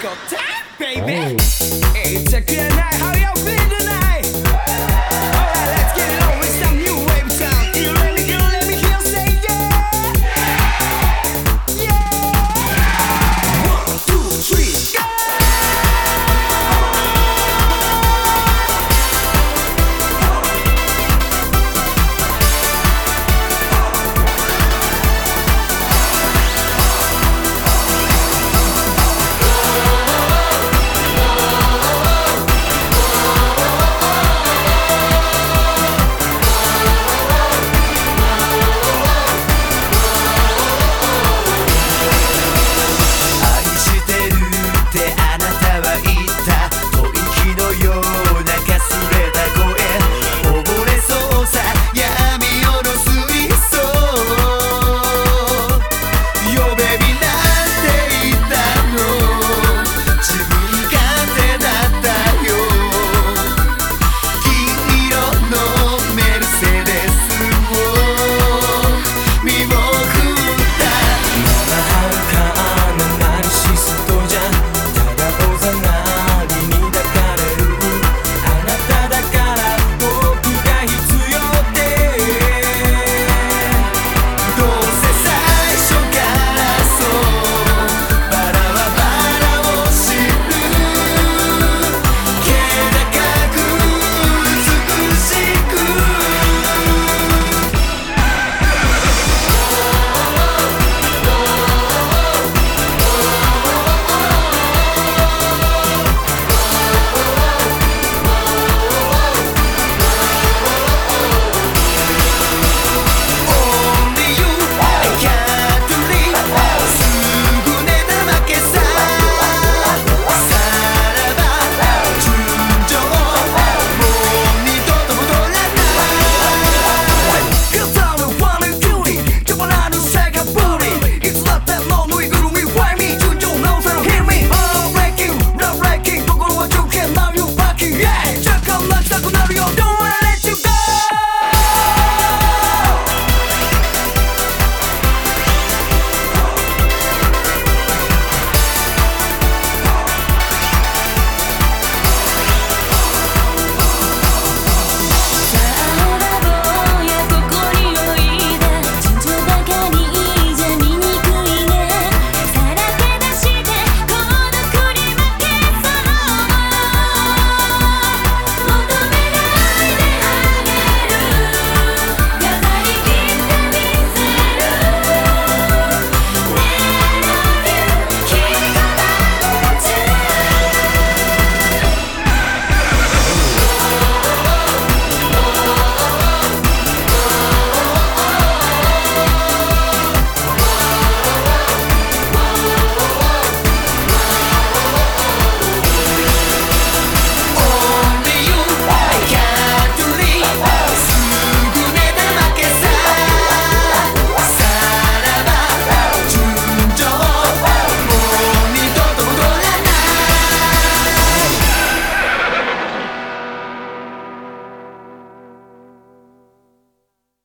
disco time, baby. Hey, it's a good night. How y'all I.